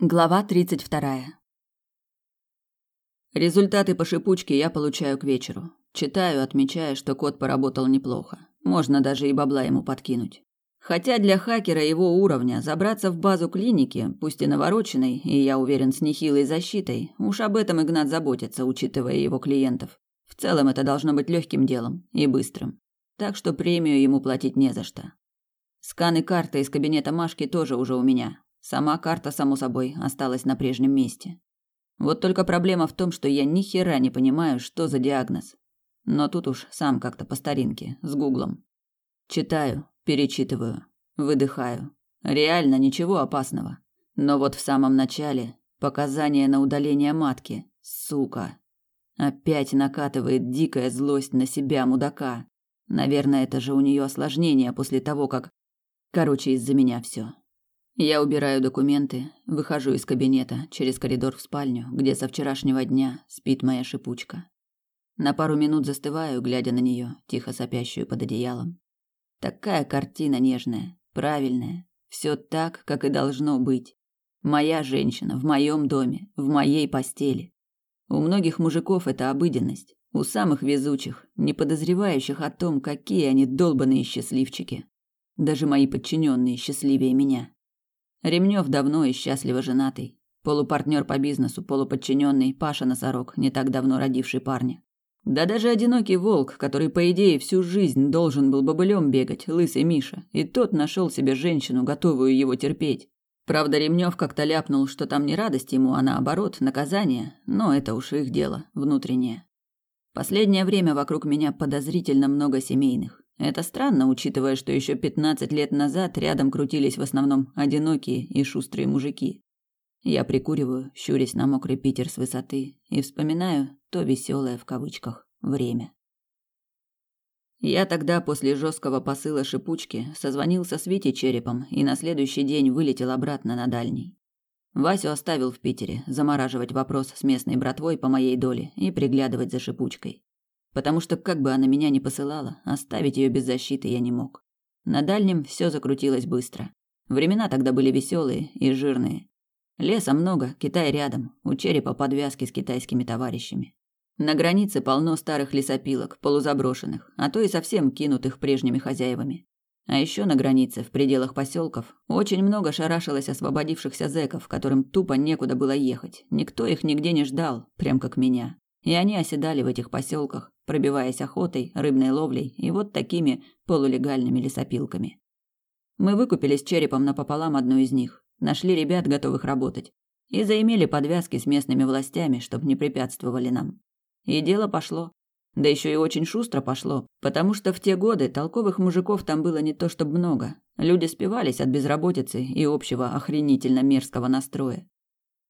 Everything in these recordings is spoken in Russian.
Глава 32. Результаты по шипучке я получаю к вечеру. Читаю, отмечая, что кот поработал неплохо. Можно даже и бабла ему подкинуть. Хотя для хакера его уровня забраться в базу клиники, пусть и навороченной, и я уверен, с нехилой защитой, уж об этом Игнат заботится, учитывая его клиентов. В целом это должно быть легким делом и быстрым. Так что премию ему платить не за что. Сканы карты из кабинета Машки тоже уже у меня, Сама карта, само собой, осталась на прежнем месте. Вот только проблема в том, что я ни хера не понимаю, что за диагноз. Но тут уж сам как-то по старинке, с гуглом. Читаю, перечитываю, выдыхаю. Реально ничего опасного. Но вот в самом начале показания на удаление матки. Сука. Опять накатывает дикая злость на себя, мудака. Наверное, это же у нее осложнение после того, как... Короче, из-за меня все. Я убираю документы, выхожу из кабинета через коридор в спальню, где со вчерашнего дня спит моя шипучка. На пару минут застываю, глядя на нее, тихо сопящую под одеялом. Такая картина нежная, правильная, все так, как и должно быть. Моя женщина в моем доме, в моей постели. У многих мужиков это обыденность, у самых везучих, не подозревающих о том, какие они долбаные счастливчики. Даже мои подчиненные счастливее меня. Ремнев давно и счастливо женатый. Полупартнер по бизнесу, полуподчиненный Паша Носорог, не так давно родивший парня. Да даже одинокий волк, который, по идее, всю жизнь должен был бобылем бегать, лысый Миша, и тот нашел себе женщину, готовую его терпеть. Правда, Ремнев как-то ляпнул, что там не радость ему, а наоборот, наказание, но это уж их дело, внутреннее. Последнее время вокруг меня подозрительно много семейных. Это странно, учитывая, что еще 15 лет назад рядом крутились в основном одинокие и шустрые мужики. Я прикуриваю, щурясь на мокрый Питер с высоты, и вспоминаю то веселое в кавычках время. Я тогда после жесткого посыла шипучки созвонился с Витей Черепом и на следующий день вылетел обратно на дальний. Васю оставил в Питере замораживать вопрос с местной братвой по моей доле и приглядывать за шипучкой потому что как бы она меня ни посылала, оставить ее без защиты я не мог. На дальнем все закрутилось быстро. Времена тогда были веселые и жирные. Леса много, Китай рядом, у черепа подвязки с китайскими товарищами. На границе полно старых лесопилок, полузаброшенных, а то и совсем кинутых прежними хозяевами. А еще на границе, в пределах поселков, очень много шарашилось освободившихся зэков, которым тупо некуда было ехать. Никто их нигде не ждал, прям как меня. И они оседали в этих поселках, пробиваясь охотой, рыбной ловлей и вот такими полулегальными лесопилками. Мы выкупили с черепом напополам одну из них, нашли ребят, готовых работать, и заимели подвязки с местными властями, чтобы не препятствовали нам. И дело пошло. Да еще и очень шустро пошло, потому что в те годы толковых мужиков там было не то чтобы много. Люди спивались от безработицы и общего охренительно мерзкого настроя.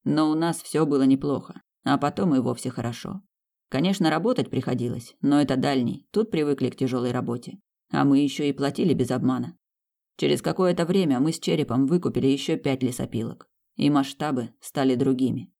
Но у нас все было неплохо, а потом и вовсе хорошо. Конечно, работать приходилось, но это дальний, тут привыкли к тяжелой работе. А мы еще и платили без обмана. Через какое-то время мы с Черепом выкупили еще пять лесопилок, и масштабы стали другими.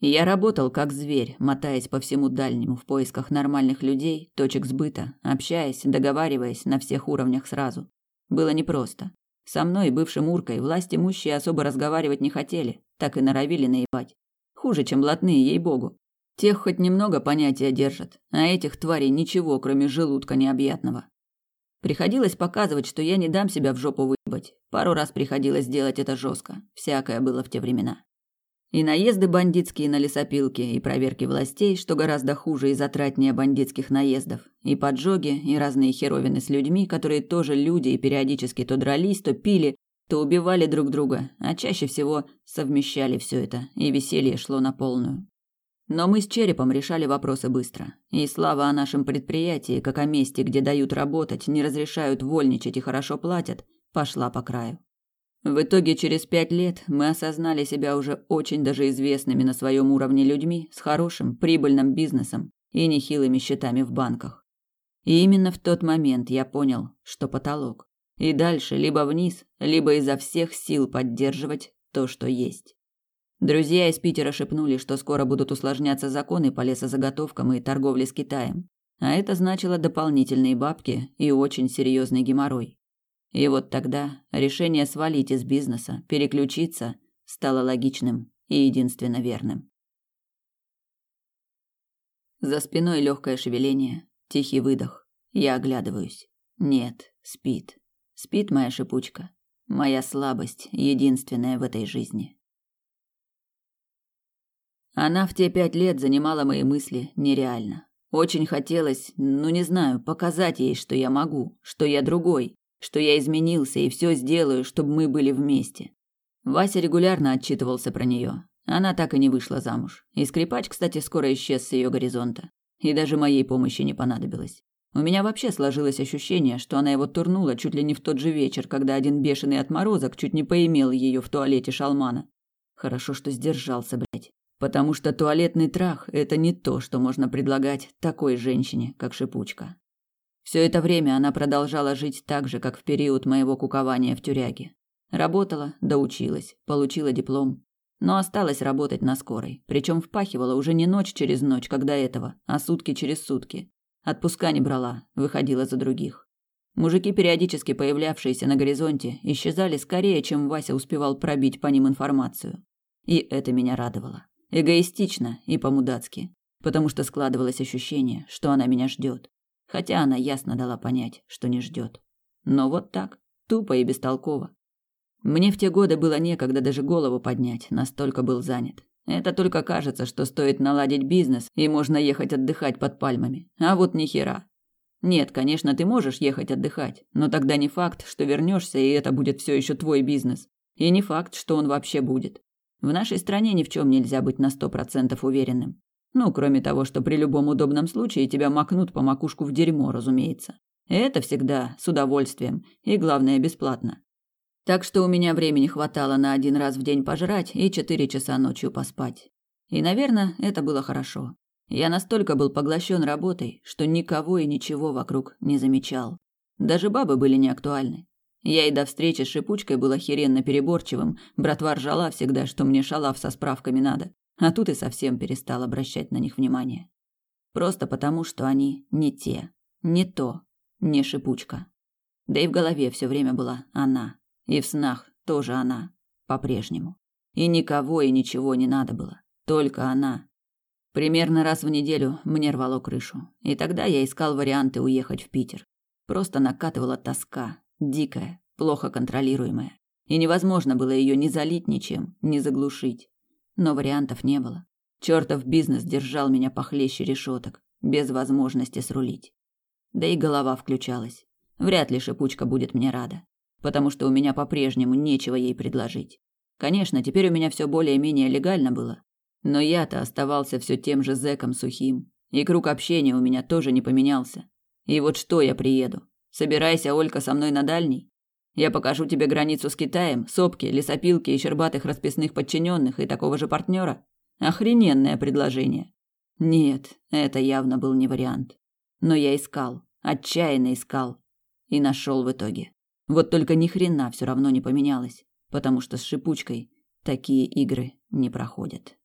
Я работал как зверь, мотаясь по всему дальнему в поисках нормальных людей, точек сбыта, общаясь, договариваясь на всех уровнях сразу. Было непросто. Со мной, бывшим уркой, власть имущие особо разговаривать не хотели, так и норовили наебать. Хуже, чем блатные, ей-богу. Тех хоть немного понятия держат, а этих тварей ничего, кроме желудка необъятного. Приходилось показывать, что я не дам себя в жопу выебать. Пару раз приходилось делать это жестко. Всякое было в те времена. И наезды бандитские на лесопилки, и проверки властей, что гораздо хуже и затратнее бандитских наездов, и поджоги, и разные херовины с людьми, которые тоже люди и периодически то дрались, то пили, то убивали друг друга, а чаще всего совмещали все это, и веселье шло на полную. Но мы с Черепом решали вопросы быстро. И слава о нашем предприятии, как о месте, где дают работать, не разрешают вольничать и хорошо платят, пошла по краю. В итоге через пять лет мы осознали себя уже очень даже известными на своем уровне людьми с хорошим прибыльным бизнесом и нехилыми счетами в банках. И именно в тот момент я понял, что потолок. И дальше либо вниз, либо изо всех сил поддерживать то, что есть. Друзья из Питера шепнули, что скоро будут усложняться законы по лесозаготовкам и торговле с Китаем. А это значило дополнительные бабки и очень серьезный геморрой. И вот тогда решение свалить из бизнеса, переключиться, стало логичным и единственно верным. За спиной легкое шевеление, тихий выдох. Я оглядываюсь. Нет, спит. Спит моя шипучка. Моя слабость, единственная в этой жизни. Она в те пять лет занимала мои мысли нереально. Очень хотелось, ну не знаю, показать ей, что я могу, что я другой, что я изменился и все сделаю, чтобы мы были вместе. Вася регулярно отчитывался про нее. Она так и не вышла замуж. И скрипач, кстати, скоро исчез с ее горизонта. И даже моей помощи не понадобилось. У меня вообще сложилось ощущение, что она его турнула чуть ли не в тот же вечер, когда один бешеный отморозок чуть не поимел ее в туалете шалмана. Хорошо, что сдержался, блядь. Потому что туалетный трах – это не то, что можно предлагать такой женщине, как Шипучка. Все это время она продолжала жить так же, как в период моего кукования в тюряге. Работала, доучилась, получила диплом, но осталась работать на скорой, причем впахивала уже не ночь через ночь, как до этого, а сутки через сутки. Отпуска не брала, выходила за других. Мужики, периодически появлявшиеся на горизонте, исчезали скорее, чем Вася успевал пробить по ним информацию. И это меня радовало. Эгоистично и по-мудацки, потому что складывалось ощущение, что она меня ждет, хотя она ясно дала понять, что не ждет. Но вот так, тупо и бестолково. Мне в те годы было некогда даже голову поднять, настолько был занят. Это только кажется, что стоит наладить бизнес, и можно ехать отдыхать под пальмами. А вот ни хера. Нет, конечно, ты можешь ехать отдыхать, но тогда не факт, что вернешься, и это будет все еще твой бизнес. И не факт, что он вообще будет. В нашей стране ни в чем нельзя быть на сто процентов уверенным. Ну, кроме того, что при любом удобном случае тебя макнут по макушку в дерьмо, разумеется. Это всегда с удовольствием и, главное, бесплатно. Так что у меня времени хватало на один раз в день пожрать и четыре часа ночью поспать. И, наверное, это было хорошо. Я настолько был поглощен работой, что никого и ничего вокруг не замечал. Даже бабы были неактуальны. Я и до встречи с шипучкой был охеренно переборчивым, братва ржала всегда, что мне шалав со справками надо, а тут и совсем перестал обращать на них внимание. Просто потому, что они не те, не то, не шипучка. Да и в голове все время была она, и в снах тоже она, по-прежнему. И никого и ничего не надо было, только она. Примерно раз в неделю мне рвало крышу, и тогда я искал варианты уехать в Питер. Просто накатывала тоска, дикая, плохо контролируемая, и невозможно было ее ни залить ничем, ни заглушить. Но вариантов не было. Чертов бизнес держал меня похлеще решеток, без возможности срулить. Да и голова включалась. Вряд ли шипучка будет мне рада, потому что у меня по-прежнему нечего ей предложить. Конечно, теперь у меня все более-менее легально было, но я-то оставался все тем же зэком сухим, и круг общения у меня тоже не поменялся. И вот что я приеду? Собирайся, Олька, со мной на дальний. Я покажу тебе границу с Китаем, сопки, лесопилки и щербатых расписных подчиненных и такого же партнера. Охрененное предложение. Нет, это явно был не вариант. Но я искал, отчаянно искал и нашел в итоге. Вот только ни хрена все равно не поменялось, потому что с шипучкой такие игры не проходят.